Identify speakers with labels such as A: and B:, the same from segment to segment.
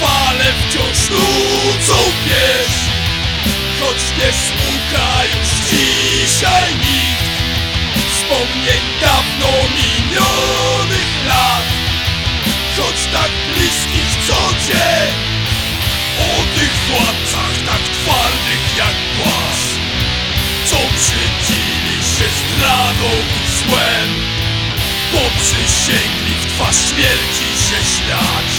A: fale wciąż nucą wieś Choć nie smuka już dzisiaj nikt. Wspomnień dawno minionych lat. Choć tak bliskich co dzień O tych władcach tak twardych jak głaz. Co przydzili się zdradą i złem. Bo przysięgli w twarz śmierci się ślać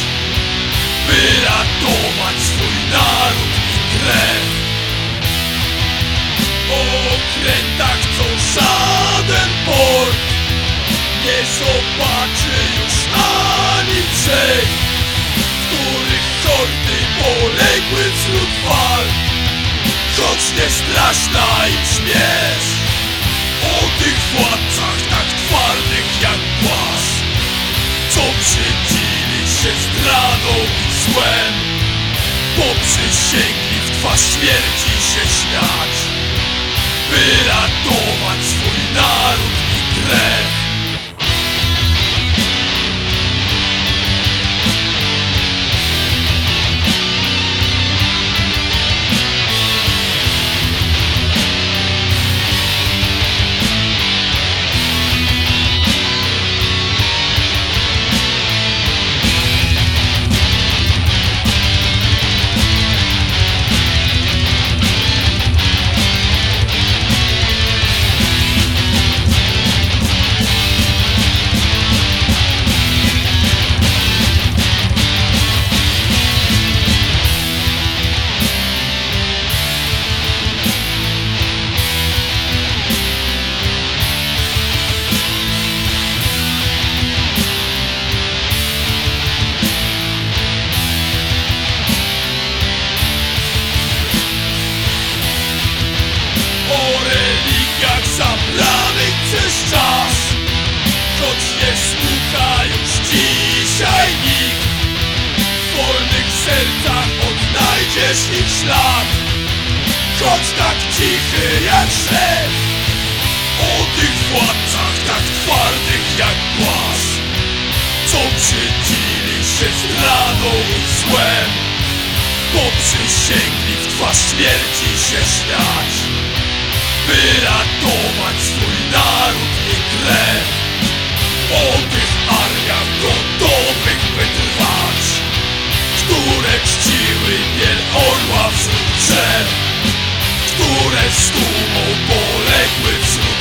A: by ratować swój naród i krew. O okrętach co żaden port Nie zobaczy już ani brzeg W których hordy poległy wśród walk Choć nie straszna im śmierć O tych władcach tak twardych jak głaz Co brzydzili się zdradą złem. Bo przysięgli w twarz śmierci się śmiać By ratować swój naród i krew sercach odnajdziesz ich ślad. Choć tak cichy jak szef O tych władcach tak twardych jak głaz. Co brzydzili się zdradą i złem. Bo przysięgli w twarz śmierci się śmiać by ratować orła wśród drzew Które z dumą poległy wśród